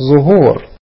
ظهور.